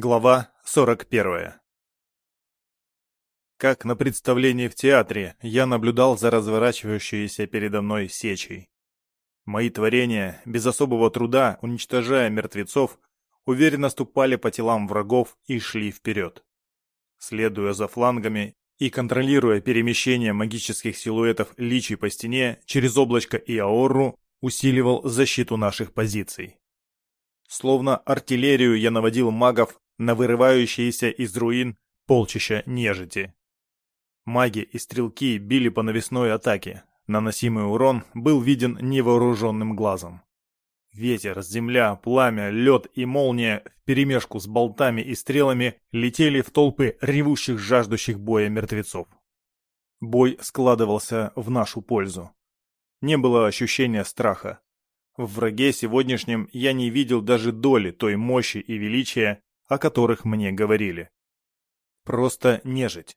Глава 41 Как на представлении в театре, я наблюдал за разворачивающейся передо мной сечей. Мои творения, без особого труда, уничтожая мертвецов, уверенно ступали по телам врагов и шли вперед. Следуя за флангами и контролируя перемещение магических силуэтов личий по стене через облачко и аорру, усиливал защиту наших позиций. Словно артиллерию я наводил магов на вырывающиеся из руин полчища нежити. Маги и стрелки били по навесной атаке. Наносимый урон был виден невооруженным глазом. Ветер, земля, пламя, лед и молния вперемешку с болтами и стрелами летели в толпы ревущих, жаждущих боя мертвецов. Бой складывался в нашу пользу. Не было ощущения страха. В враге сегодняшнем я не видел даже доли той мощи и величия, о которых мне говорили. Просто нежить.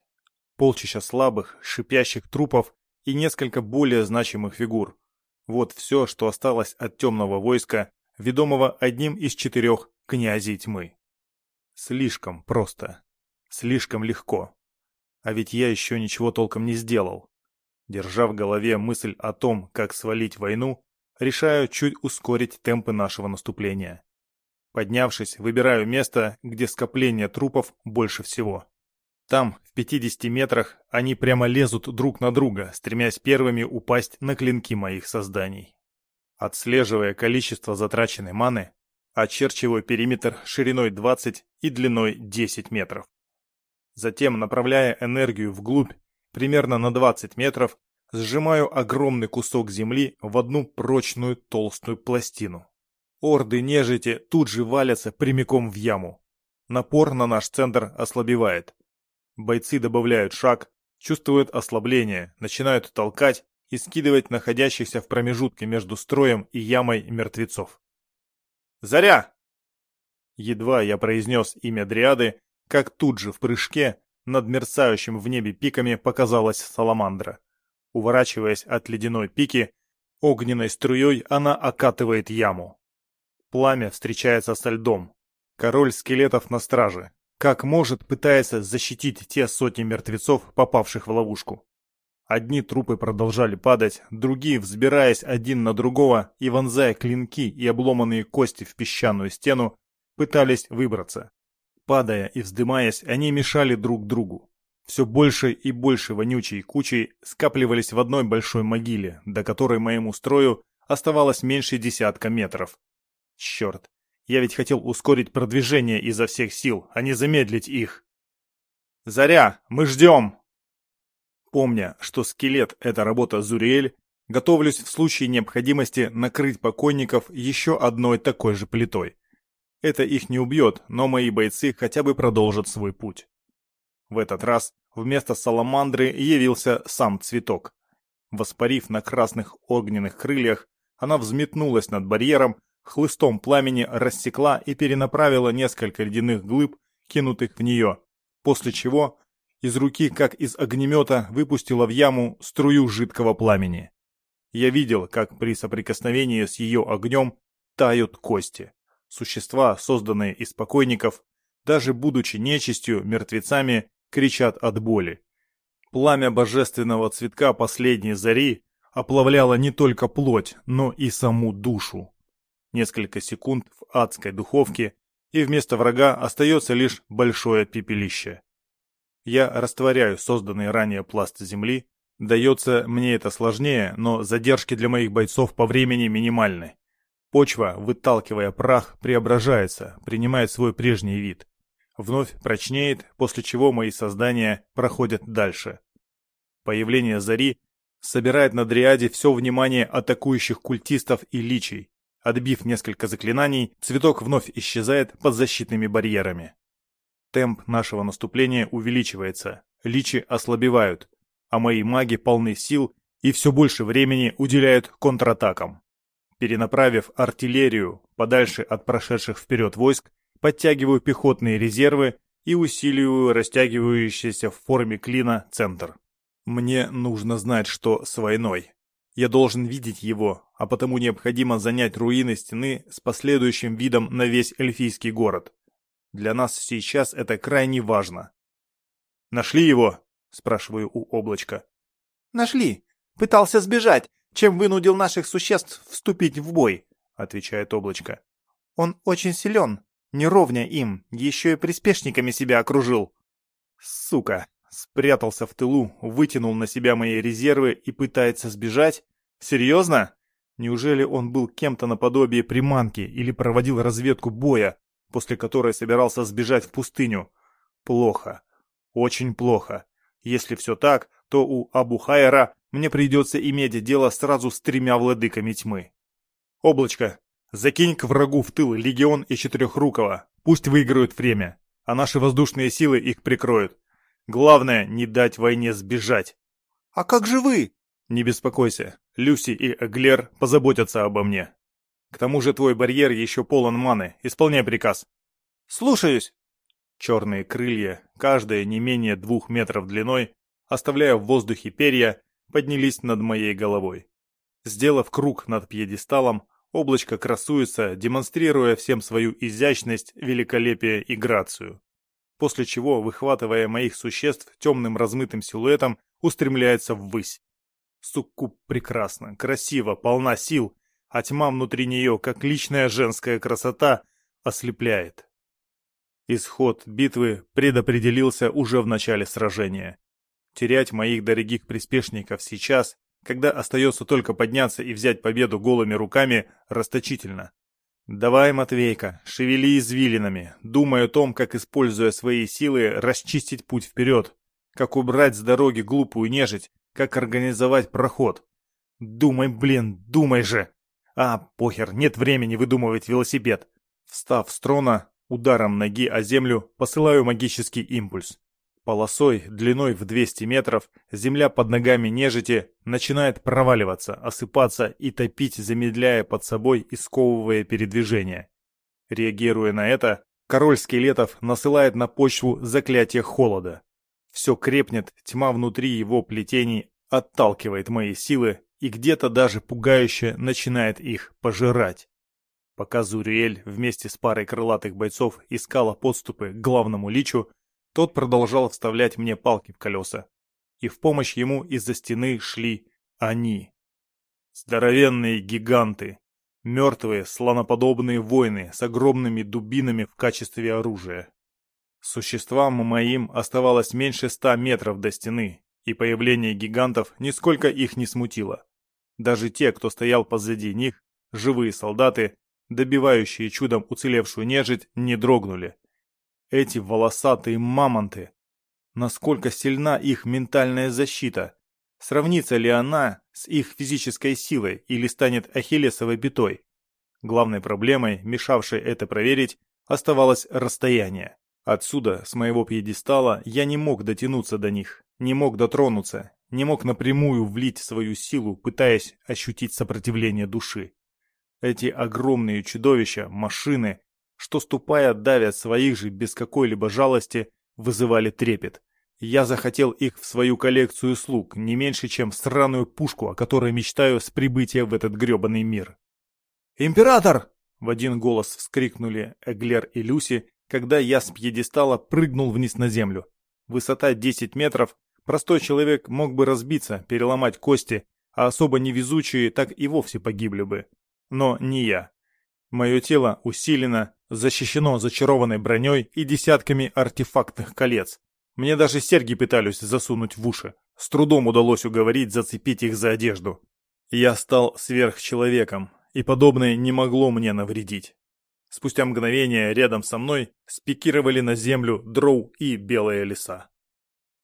Полчища слабых, шипящих трупов и несколько более значимых фигур. Вот все, что осталось от темного войска, ведомого одним из четырех князей тьмы. Слишком просто. Слишком легко. А ведь я еще ничего толком не сделал. Держа в голове мысль о том, как свалить войну, решаю чуть ускорить темпы нашего наступления. Поднявшись, выбираю место, где скопление трупов больше всего. Там, в 50 метрах, они прямо лезут друг на друга, стремясь первыми упасть на клинки моих созданий. Отслеживая количество затраченной маны, очерчиваю периметр шириной 20 и длиной 10 метров. Затем, направляя энергию вглубь, примерно на 20 метров, сжимаю огромный кусок земли в одну прочную толстую пластину. Орды нежити тут же валятся прямиком в яму. Напор на наш центр ослабевает. Бойцы добавляют шаг, чувствуют ослабление, начинают толкать и скидывать находящихся в промежутке между строем и ямой мертвецов. «Заря!» Едва я произнес имя Дриады, как тут же в прыжке над мерцающим в небе пиками показалась Саламандра. Уворачиваясь от ледяной пики, огненной струей она окатывает яму. Пламя встречается со льдом. Король скелетов на страже. Как может, пытается защитить те сотни мертвецов, попавших в ловушку. Одни трупы продолжали падать, другие, взбираясь один на другого и вонзая клинки и обломанные кости в песчаную стену, пытались выбраться. Падая и вздымаясь, они мешали друг другу. Все больше и больше вонючей кучей скапливались в одной большой могиле, до которой моему строю оставалось меньше десятка метров. Черт, я ведь хотел ускорить продвижение изо всех сил, а не замедлить их. «Заря, мы ждем!» Помня, что скелет — это работа Зуриэль, готовлюсь в случае необходимости накрыть покойников еще одной такой же плитой. Это их не убьет, но мои бойцы хотя бы продолжат свой путь. В этот раз вместо саламандры явился сам цветок. Воспарив на красных огненных крыльях, она взметнулась над барьером, хлыстом пламени рассекла и перенаправила несколько ледяных глыб, кинутых в нее, после чего из руки, как из огнемета, выпустила в яму струю жидкого пламени. Я видел, как при соприкосновении с ее огнем тают кости. Существа, созданные из покойников, даже будучи нечистью, мертвецами, кричат от боли. Пламя божественного цветка последней зари оплавляло не только плоть, но и саму душу несколько секунд в адской духовке, и вместо врага остается лишь большое пепелище. Я растворяю созданный ранее пласт земли, дается мне это сложнее, но задержки для моих бойцов по времени минимальны. Почва, выталкивая прах, преображается, принимает свой прежний вид. Вновь прочнеет, после чего мои создания проходят дальше. Появление зари собирает на дриаде все внимание атакующих культистов и личий, Отбив несколько заклинаний, цветок вновь исчезает под защитными барьерами. Темп нашего наступления увеличивается, личи ослабевают, а мои маги полны сил и все больше времени уделяют контратакам. Перенаправив артиллерию подальше от прошедших вперед войск, подтягиваю пехотные резервы и усиливаю растягивающийся в форме клина центр. Мне нужно знать, что с войной. Я должен видеть его, а потому необходимо занять руины стены с последующим видом на весь эльфийский город. Для нас сейчас это крайне важно. «Нашли его?» — спрашиваю у облачка. «Нашли. Пытался сбежать, чем вынудил наших существ вступить в бой», — отвечает облачко. «Он очень силен, не ровня им, еще и приспешниками себя окружил». «Сука!» Спрятался в тылу, вытянул на себя мои резервы и пытается сбежать? Серьезно? Неужели он был кем-то наподобие приманки или проводил разведку боя, после которой собирался сбежать в пустыню? Плохо. Очень плохо. Если все так, то у Абу Хайера мне придется иметь дело сразу с тремя владыками тьмы. Облачко, закинь к врагу в тыл легион и четырехрукого. Пусть выиграют время, а наши воздушные силы их прикроют. Главное, не дать войне сбежать. А как же вы? Не беспокойся, Люси и Эглер позаботятся обо мне. К тому же твой барьер еще полон маны. Исполняй приказ. Слушаюсь. Черные крылья, каждое не менее двух метров длиной, оставляя в воздухе перья, поднялись над моей головой. Сделав круг над пьедесталом, облачко красуется, демонстрируя всем свою изящность, великолепие и грацию после чего, выхватывая моих существ темным размытым силуэтом, устремляется ввысь. Суккуб прекрасна, красиво, полна сил, а тьма внутри нее, как личная женская красота, ослепляет. Исход битвы предопределился уже в начале сражения. Терять моих дорогих приспешников сейчас, когда остается только подняться и взять победу голыми руками, расточительно. «Давай, Матвейка, шевели извилинами, думай о том, как, используя свои силы, расчистить путь вперед, как убрать с дороги глупую нежить, как организовать проход. Думай, блин, думай же! А, похер, нет времени выдумывать велосипед!» Встав с трона, ударом ноги о землю, посылаю магический импульс. Полосой, длиной в 200 метров, земля под ногами нежити начинает проваливаться, осыпаться и топить, замедляя под собой и сковывая передвижение. Реагируя на это, король скелетов насылает на почву заклятие холода. Все крепнет, тьма внутри его плетений отталкивает мои силы и где-то даже пугающе начинает их пожирать. Пока Зуриэль вместе с парой крылатых бойцов искала подступы к главному личу, тот продолжал вставлять мне палки в колеса. И в помощь ему из-за стены шли они. Здоровенные гиганты. Мертвые, слоноподобные воины с огромными дубинами в качестве оружия. Существам моим оставалось меньше ста метров до стены, и появление гигантов нисколько их не смутило. Даже те, кто стоял позади них, живые солдаты, добивающие чудом уцелевшую нежить, не дрогнули. Эти волосатые мамонты. Насколько сильна их ментальная защита? Сравнится ли она с их физической силой или станет ахиллесовой битой? Главной проблемой, мешавшей это проверить, оставалось расстояние. Отсюда, с моего пьедестала, я не мог дотянуться до них, не мог дотронуться, не мог напрямую влить свою силу, пытаясь ощутить сопротивление души. Эти огромные чудовища, машины, что ступая давят своих же без какой-либо жалости, вызывали трепет. Я захотел их в свою коллекцию слуг, не меньше, чем в сраную пушку, о которой мечтаю с прибытия в этот гребаный мир. «Император!» — в один голос вскрикнули Эглер и Люси, когда я с пьедестала прыгнул вниз на землю. Высота 10 метров, простой человек мог бы разбиться, переломать кости, а особо невезучие так и вовсе погибли бы. Но не я. Мое тело усилено, защищено зачарованной броней и десятками артефактных колец. Мне даже серьги пытались засунуть в уши. С трудом удалось уговорить зацепить их за одежду. Я стал сверхчеловеком, и подобное не могло мне навредить. Спустя мгновение рядом со мной спикировали на землю дроу и белые леса.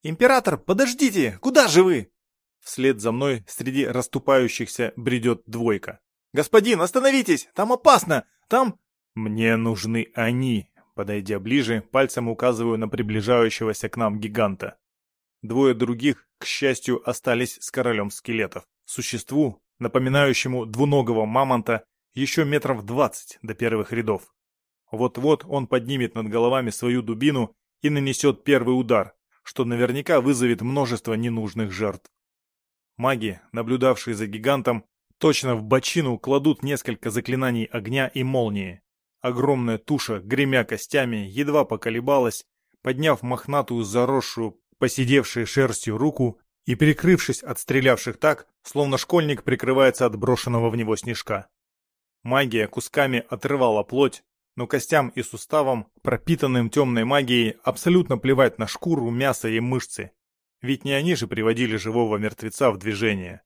«Император, подождите! Куда же вы?» Вслед за мной среди расступающихся бредет двойка. «Господин, остановитесь! Там опасно! Там...» «Мне нужны они!» Подойдя ближе, пальцем указываю на приближающегося к нам гиганта. Двое других, к счастью, остались с королем скелетов. Существу, напоминающему двуногого мамонта, еще метров двадцать до первых рядов. Вот-вот он поднимет над головами свою дубину и нанесет первый удар, что наверняка вызовет множество ненужных жертв. Маги, наблюдавшие за гигантом, Точно в бочину кладут несколько заклинаний огня и молнии. Огромная туша, гремя костями, едва поколебалась, подняв мохнатую заросшую, посидевшей шерстью руку и перекрывшись от стрелявших так, словно школьник прикрывается от брошенного в него снежка. Магия кусками отрывала плоть, но костям и суставам, пропитанным темной магией, абсолютно плевать на шкуру, мясо и мышцы. Ведь не они же приводили живого мертвеца в движение.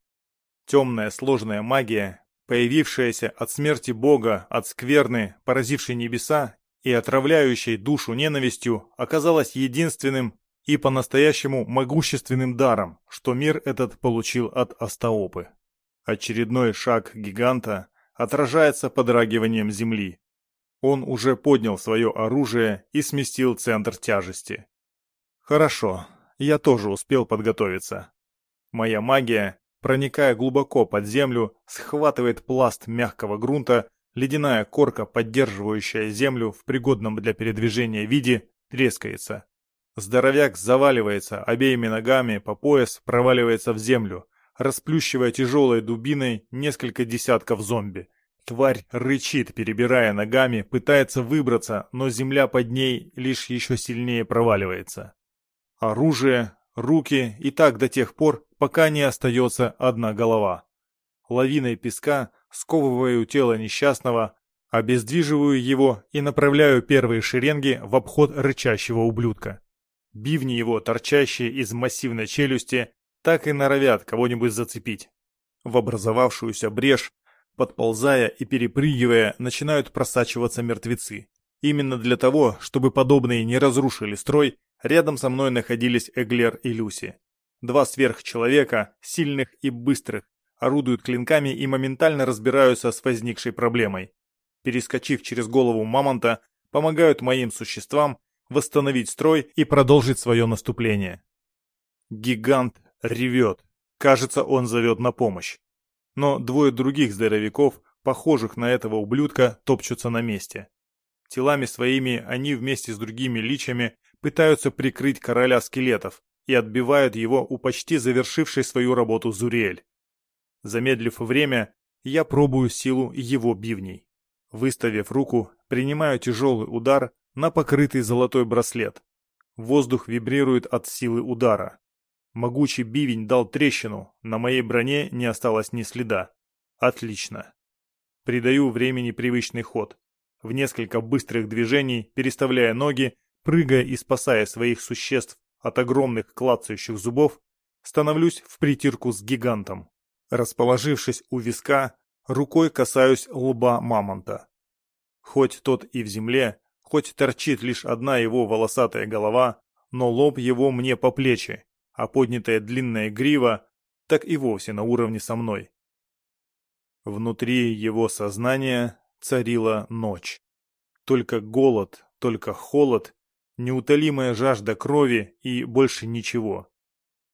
Темная сложная магия, появившаяся от смерти Бога, от скверны, поразившей небеса и отравляющей душу ненавистью, оказалась единственным и по-настоящему могущественным даром, что мир этот получил от Астаопы. Очередной шаг гиганта отражается подрагиванием земли. Он уже поднял свое оружие и сместил центр тяжести. Хорошо, я тоже успел подготовиться. Моя магия, проникая глубоко под землю, схватывает пласт мягкого грунта, ледяная корка, поддерживающая землю в пригодном для передвижения виде, трескается. Здоровяк заваливается обеими ногами по пояс, проваливается в землю, расплющивая тяжелой дубиной несколько десятков зомби. Тварь рычит, перебирая ногами, пытается выбраться, но земля под ней лишь еще сильнее проваливается. Оружие, руки и так до тех пор, пока не остается одна голова. Лавиной песка сковываю тело несчастного, обездвиживаю его и направляю первые шеренги в обход рычащего ублюдка. Бивни его, торчащие из массивной челюсти, так и норовят кого-нибудь зацепить. В образовавшуюся брешь, подползая и перепрыгивая, начинают просачиваться мертвецы. Именно для того, чтобы подобные не разрушили строй, рядом со мной находились Эглер и Люси. Два сверхчеловека, сильных и быстрых, орудуют клинками и моментально разбираются с возникшей проблемой. Перескочив через голову мамонта, помогают моим существам восстановить строй и продолжить свое наступление. Гигант ревет. Кажется, он зовет на помощь. Но двое других здоровяков, похожих на этого ублюдка, топчутся на месте. Телами своими они вместе с другими личами пытаются прикрыть короля скелетов и отбивают его у почти завершившей свою работу Зуриэль. Замедлив время, я пробую силу его бивней. Выставив руку, принимаю тяжелый удар на покрытый золотой браслет. Воздух вибрирует от силы удара. Могучий бивень дал трещину, на моей броне не осталось ни следа. Отлично. Придаю времени привычный ход. В несколько быстрых движений, переставляя ноги, прыгая и спасая своих существ от огромных клацающих зубов, становлюсь в притирку с гигантом. Расположившись у виска, рукой касаюсь лба мамонта. Хоть тот и в земле, Хоть торчит лишь одна его волосатая голова, но лоб его мне по плечи, а поднятая длинная грива так и вовсе на уровне со мной. Внутри его сознания царила ночь. Только голод, только холод, неутолимая жажда крови и больше ничего.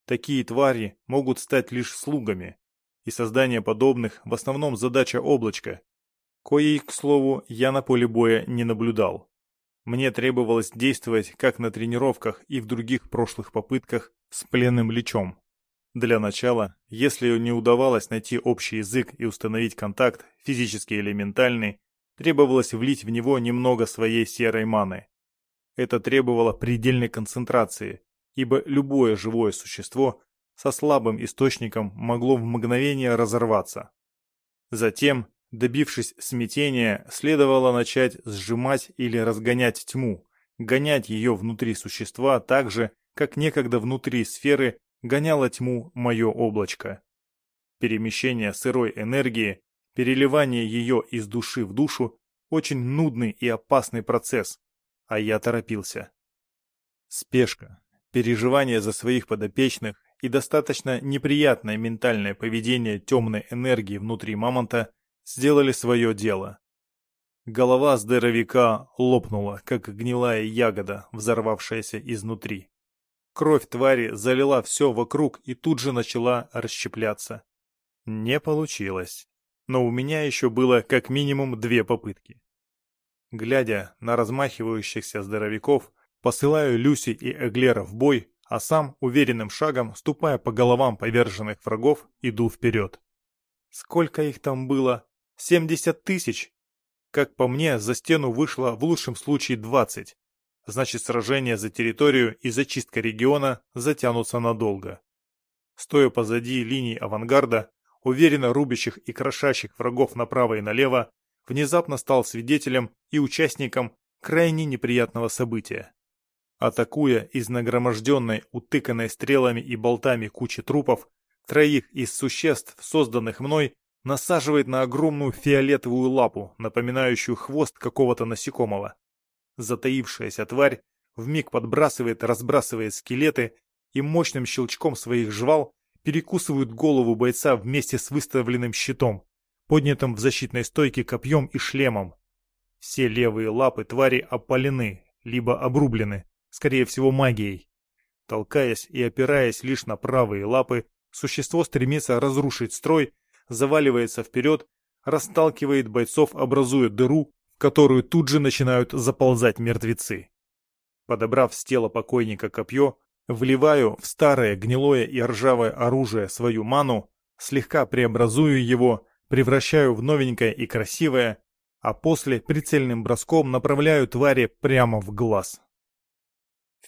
Такие твари могут стать лишь слугами, и создание подобных в основном задача облачка, коей, к слову, я на поле боя не наблюдал. Мне требовалось действовать как на тренировках и в других прошлых попытках с пленным лечом. Для начала, если не удавалось найти общий язык и установить контакт, физически или ментальный, требовалось влить в него немного своей серой маны. Это требовало предельной концентрации, ибо любое живое существо со слабым источником могло в мгновение разорваться. Затем Добившись смятения, следовало начать сжимать или разгонять тьму, гонять ее внутри существа так же, как некогда внутри сферы гоняло тьму мое облачко. Перемещение сырой энергии, переливание ее из души в душу – очень нудный и опасный процесс, а я торопился. Спешка, переживание за своих подопечных и достаточно неприятное ментальное поведение темной энергии внутри мамонта сделали свое дело. Голова здоровяка лопнула, как гнилая ягода, взорвавшаяся изнутри. Кровь твари залила все вокруг и тут же начала расщепляться. Не получилось. Но у меня еще было как минимум две попытки. Глядя на размахивающихся здоровяков, посылаю Люси и Эглера в бой, а сам уверенным шагом, ступая по головам поверженных врагов, иду вперед. Сколько их там было, Семьдесят тысяч. Как по мне, за стену вышло в лучшем случае 20. Значит, сражение за территорию и зачистка региона затянутся надолго. Стоя позади линий авангарда, уверенно рубящих и крошащих врагов направо и налево, внезапно стал свидетелем и участником крайне неприятного события. Атакуя из нагроможденной, утыканной стрелами и болтами кучи трупов, троих из существ, созданных мной, насаживает на огромную фиолетовую лапу, напоминающую хвост какого-то насекомого. Затаившаяся тварь вмиг подбрасывает, разбрасывает скелеты и мощным щелчком своих жвал перекусывают голову бойца вместе с выставленным щитом, поднятым в защитной стойке копьем и шлемом. Все левые лапы твари опалены, либо обрублены, скорее всего магией. Толкаясь и опираясь лишь на правые лапы, существо стремится разрушить строй, заваливается вперед, расталкивает бойцов, образуя дыру, в которую тут же начинают заползать мертвецы. Подобрав с тела покойника копье, вливаю в старое гнилое и ржавое оружие свою ману, слегка преобразую его, превращаю в новенькое и красивое, а после прицельным броском направляю твари прямо в глаз.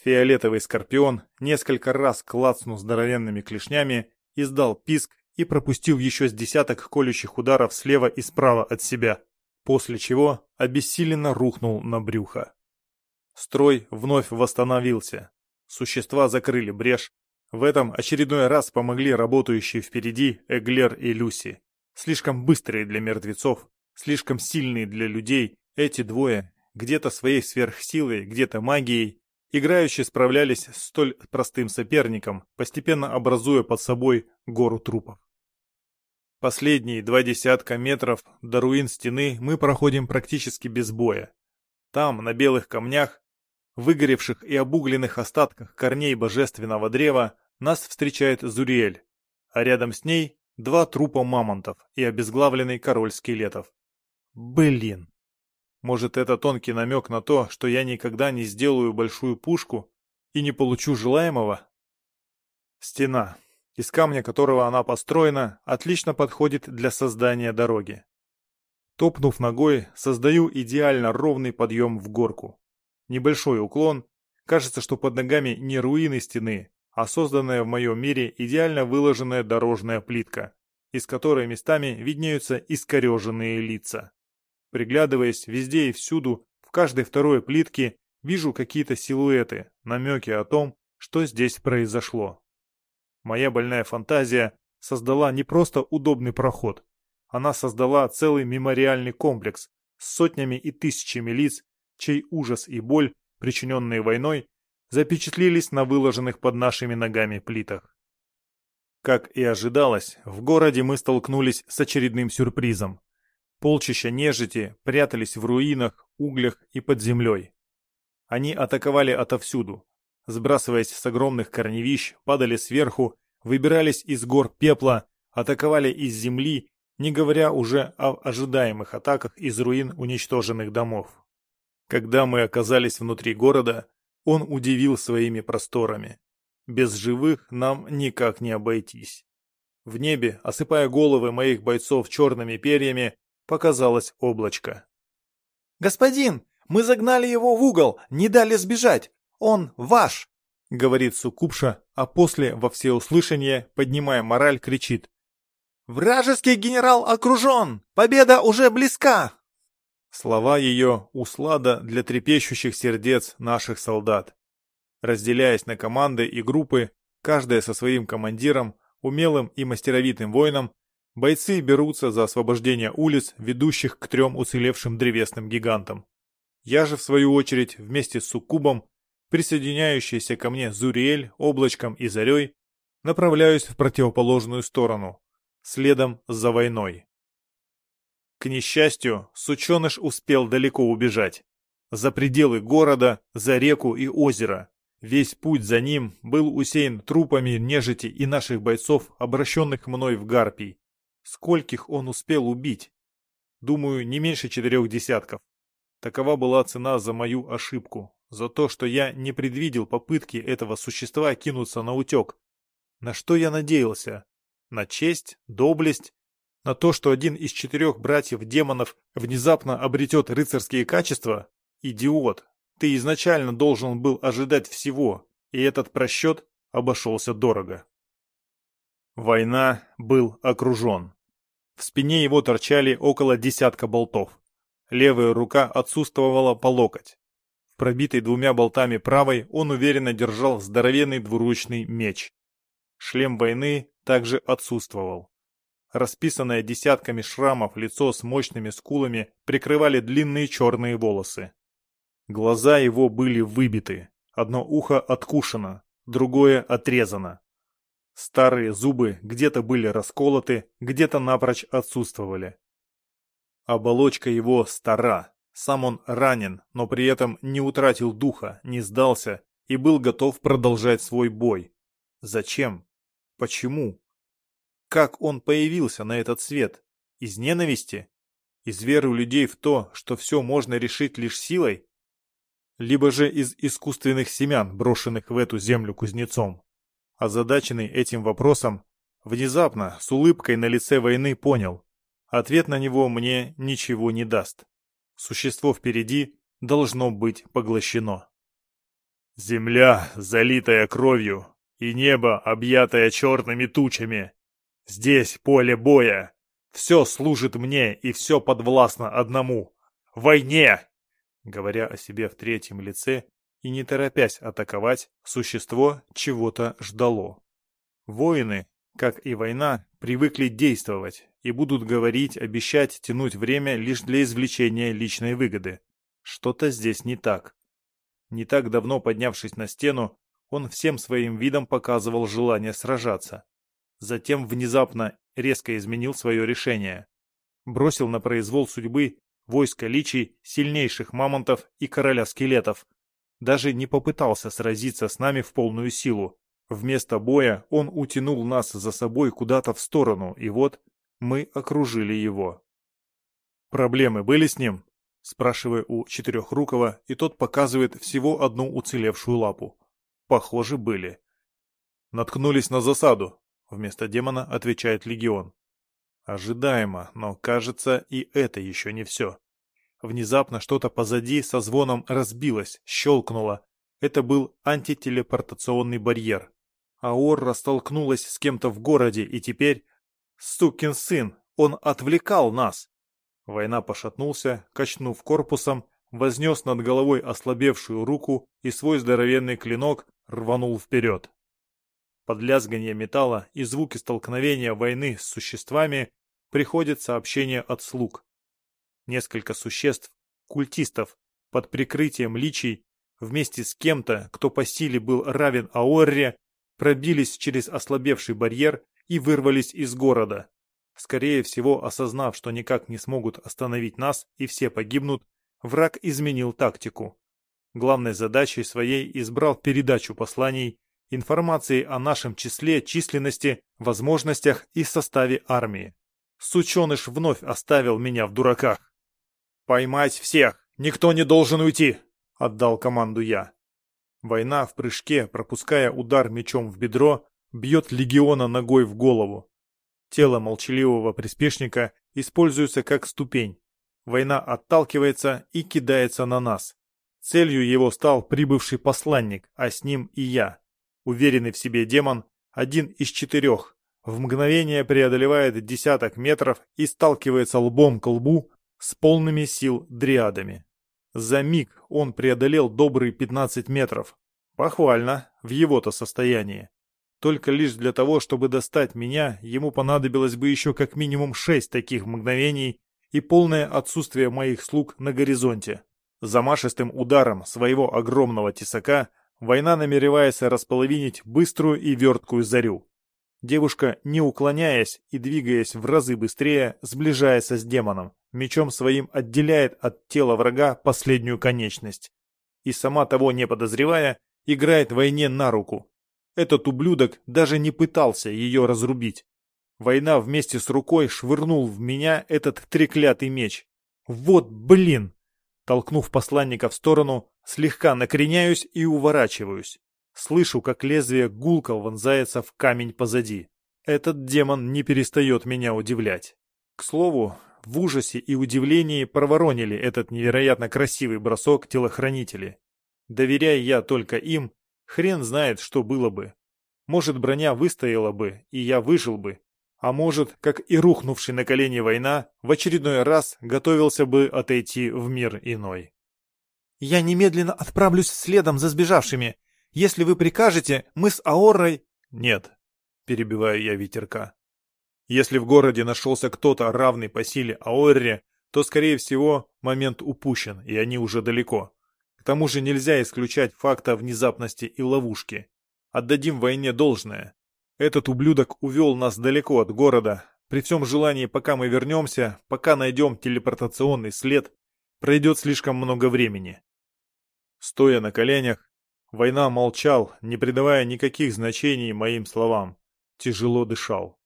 Фиолетовый скорпион, несколько раз клацнув здоровенными клешнями, издал писк и пропустил еще с десяток колющих ударов слева и справа от себя, после чего обессиленно рухнул на брюхо. Строй вновь восстановился. Существа закрыли брешь. В этом очередной раз помогли работающие впереди Эглер и Люси. Слишком быстрые для мертвецов, слишком сильные для людей, эти двое, где-то своей сверхсилой, где-то магией, играющие справлялись с столь простым соперником, постепенно образуя под собой гору трупов. Последние два десятка метров до руин стены мы проходим практически без боя. Там, на белых камнях, выгоревших и обугленных остатках корней божественного древа, нас встречает Зуриэль, а рядом с ней два трупа мамонтов и обезглавленный король скелетов. Блин. Может, это тонкий намек на то, что я никогда не сделаю большую пушку и не получу желаемого? Стена, из камня которого она построена, отлично подходит для создания дороги. Топнув ногой, создаю идеально ровный подъем в горку. Небольшой уклон. Кажется, что под ногами не руины стены, а созданная в моем мире идеально выложенная дорожная плитка, из которой местами виднеются искореженные лица. Приглядываясь везде и всюду, в каждой второй плитке, вижу какие-то силуэты, намеки о том, что здесь произошло. Моя больная фантазия создала не просто удобный проход, она создала целый мемориальный комплекс с сотнями и тысячами лиц, чей ужас и боль, причиненные войной, запечатлелись на выложенных под нашими ногами плитах. Как и ожидалось, в городе мы столкнулись с очередным сюрпризом. Полчища нежити прятались в руинах, углях и под землей. Они атаковали отовсюду. Сбрасываясь с огромных корневищ, падали сверху, выбирались из гор пепла, атаковали из земли, не говоря уже о ожидаемых атаках из руин уничтоженных домов. Когда мы оказались внутри города, он удивил своими просторами. Без живых нам никак не обойтись. В небе, осыпая головы моих бойцов черными перьями, показалось облачко. «Господин, мы загнали его в угол, не дали сбежать. Он ваш!» — говорит Сукупша, а после, во всеуслышание, поднимая мораль, кричит. «Вражеский генерал окружен! Победа уже близка!» Слова ее — услада для трепещущих сердец наших солдат. Разделяясь на команды и группы, каждая со своим командиром, умелым и мастеровитым воином, бойцы берутся за освобождение улиц, ведущих к трем уцелевшим древесным гигантам. Я же, в свою очередь, вместе с Суккубом, присоединяющийся ко мне Зуриэль, Облачком и Зарей, направляюсь в противоположную сторону, следом за войной. К несчастью, сученыш успел далеко убежать. За пределы города, за реку и озеро. Весь путь за ним был усеян трупами нежити и наших бойцов, обращенных мной в гарпий. Скольких он успел убить? Думаю, не меньше четырех десятков. Такова была цена за мою ошибку, за то, что я не предвидел попытки этого существа кинуться на утек. На что я надеялся? На честь, доблесть На то, что один из четырех братьев-демонов внезапно обретет рыцарские качества? Идиот! Ты изначально должен был ожидать всего, и этот просчет обошелся дорого. Война был окружен. В спине его торчали около десятка болтов. Левая рука отсутствовала по локоть. В пробитой двумя болтами правой он уверенно держал здоровенный двуручный меч. Шлем войны также отсутствовал. Расписанное десятками шрамов лицо с мощными скулами прикрывали длинные черные волосы. Глаза его были выбиты, одно ухо откушено, другое отрезано. Старые зубы где-то были расколоты, где-то напрочь отсутствовали. Оболочка его стара, сам он ранен, но при этом не утратил духа, не сдался и был готов продолжать свой бой. Зачем? Почему? Как он появился на этот свет? Из ненависти? Из веры людей в то, что все можно решить лишь силой? Либо же из искусственных семян, брошенных в эту землю кузнецом? Озадаченный этим вопросом, внезапно, с улыбкой на лице войны, понял. Ответ на него мне ничего не даст. Существо впереди должно быть поглощено. Земля, залитая кровью, и небо, объятое черными тучами, Здесь поле боя. Все служит мне, и все подвластно одному. Войне! Говоря о себе в третьем лице и не торопясь атаковать, существо чего-то ждало. Воины, как и война, привыкли действовать и будут говорить, обещать, тянуть время лишь для извлечения личной выгоды. Что-то здесь не так. Не так давно поднявшись на стену, он всем своим видом показывал желание сражаться. Затем внезапно резко изменил свое решение. Бросил на произвол судьбы войско личий, сильнейших мамонтов и короля скелетов. Даже не попытался сразиться с нами в полную силу. Вместо боя он утянул нас за собой куда-то в сторону, и вот мы окружили его. «Проблемы были с ним?» — спрашиваю у Четырехрукого, и тот показывает всего одну уцелевшую лапу. Похоже, были. Наткнулись на засаду. Вместо демона отвечает легион. Ожидаемо, но кажется, и это еще не все. Внезапно что-то позади со звоном разбилось, щелкнуло. Это был антителепортационный барьер. Аорра столкнулась с кем-то в городе, и теперь... Сукин сын, он отвлекал нас! Война пошатнулся, качнув корпусом, вознес над головой ослабевшую руку и свой здоровенный клинок рванул вперед. Под лязганье металла и звуки столкновения войны с существами приходит сообщение от слуг. Несколько существ, культистов, под прикрытием личий, вместе с кем-то, кто по силе был равен Аорре, пробились через ослабевший барьер и вырвались из города. Скорее всего, осознав, что никак не смогут остановить нас и все погибнут, враг изменил тактику. Главной задачей своей избрал передачу посланий информации о нашем числе, численности, возможностях и составе армии. Сученыш вновь оставил меня в дураках. «Поймать всех! Никто не должен уйти!» — отдал команду я. Война в прыжке, пропуская удар мечом в бедро, бьет легиона ногой в голову. Тело молчаливого приспешника используется как ступень. Война отталкивается и кидается на нас. Целью его стал прибывший посланник, а с ним и я. Уверенный в себе демон, один из четырех, в мгновение преодолевает десяток метров и сталкивается лбом к лбу с полными сил дриадами. За миг он преодолел добрые 15 метров. Похвально, в его-то состоянии. Только лишь для того, чтобы достать меня, ему понадобилось бы еще как минимум шесть таких мгновений и полное отсутствие моих слуг на горизонте. Замашистым ударом своего огромного тесака Война намеревается располовинить быструю и верткую зарю. Девушка, не уклоняясь и двигаясь в разы быстрее, сближается с демоном, мечом своим отделяет от тела врага последнюю конечность. И сама того не подозревая, играет войне на руку. Этот ублюдок даже не пытался ее разрубить. Война вместе с рукой швырнул в меня этот треклятый меч. Вот блин! Толкнув посланника в сторону, слегка накреняюсь и уворачиваюсь. Слышу, как лезвие гулко вонзается в камень позади. Этот демон не перестает меня удивлять. К слову, в ужасе и удивлении проворонили этот невероятно красивый бросок телохранители. Доверяя я только им, хрен знает, что было бы. Может, броня выстояла бы, и я выжил бы. А может, как и рухнувший на колени война, в очередной раз готовился бы отойти в мир иной. «Я немедленно отправлюсь следом за сбежавшими. Если вы прикажете, мы с Аорой...» «Нет», — перебиваю я ветерка. «Если в городе нашелся кто-то, равный по силе Аорре, то, скорее всего, момент упущен, и они уже далеко. К тому же нельзя исключать факта внезапности и ловушки. Отдадим войне должное. Этот ублюдок увел нас далеко от города. При всем желании, пока мы вернемся, пока найдем телепортационный след, пройдет слишком много времени. Стоя на коленях, Война молчал, не придавая никаких значений моим словам. Тяжело дышал.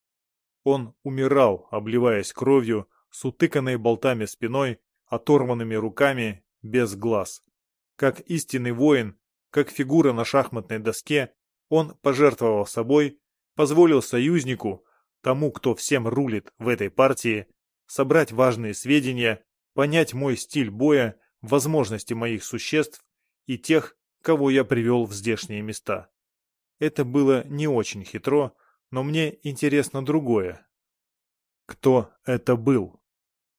Он умирал, обливаясь кровью, с утыканной болтами спиной, оторванными руками, без глаз. Как истинный воин, как фигура на шахматной доске, он пожертвовал собой, позволил союзнику, тому, кто всем рулит в этой партии, собрать важные сведения, понять мой стиль боя, возможности моих существ и тех, кого я привел в здешние места. Это было не очень хитро, но мне интересно другое. Кто это был?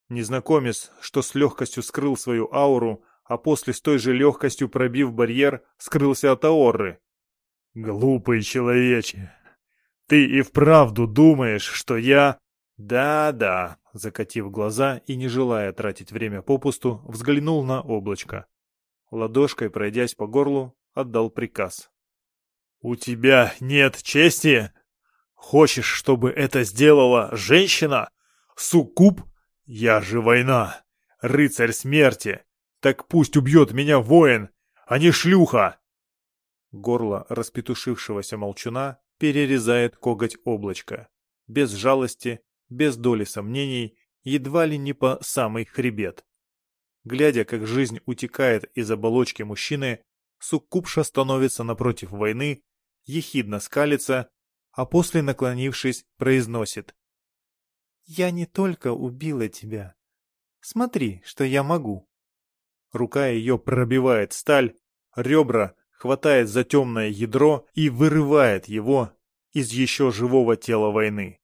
Незнакомец, что с легкостью скрыл свою ауру, а после с той же легкостью пробив барьер, скрылся от Аорры. «Глупый человече! Ты и вправду думаешь, что я...» «Да-да», — закатив глаза и не желая тратить время попусту, взглянул на облачко ладошкой пройдясь по горлу, отдал приказ. «У тебя нет чести? Хочешь, чтобы это сделала женщина? Суккуб? Я же война, рыцарь смерти. Так пусть убьет меня воин, а не шлюха!» Горло распетушившегося молчуна перерезает коготь облачка. Без жалости, без доли сомнений, едва ли не по самый хребет. Глядя, как жизнь утекает из оболочки мужчины, суккубша становится напротив войны, ехидно скалится, а после, наклонившись, произносит. «Я не только убила тебя. Смотри, что я могу». Рука ее пробивает сталь, ребра хватает за темное ядро и вырывает его из еще живого тела войны.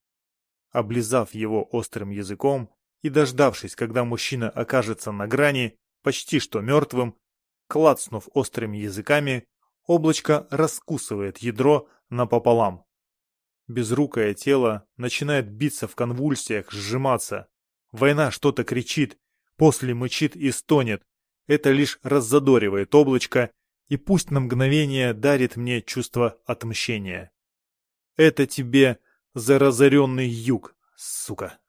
Облизав его острым языком, и, дождавшись, когда мужчина окажется на грани, почти что мертвым, клацнув острыми языками, облачко раскусывает ядро напополам. Безрукое тело начинает биться в конвульсиях, сжиматься. Война что-то кричит, после мычит и стонет. Это лишь раззадоривает облачко и пусть на мгновение дарит мне чувство отмщения. Это тебе за разоренный юг, сука.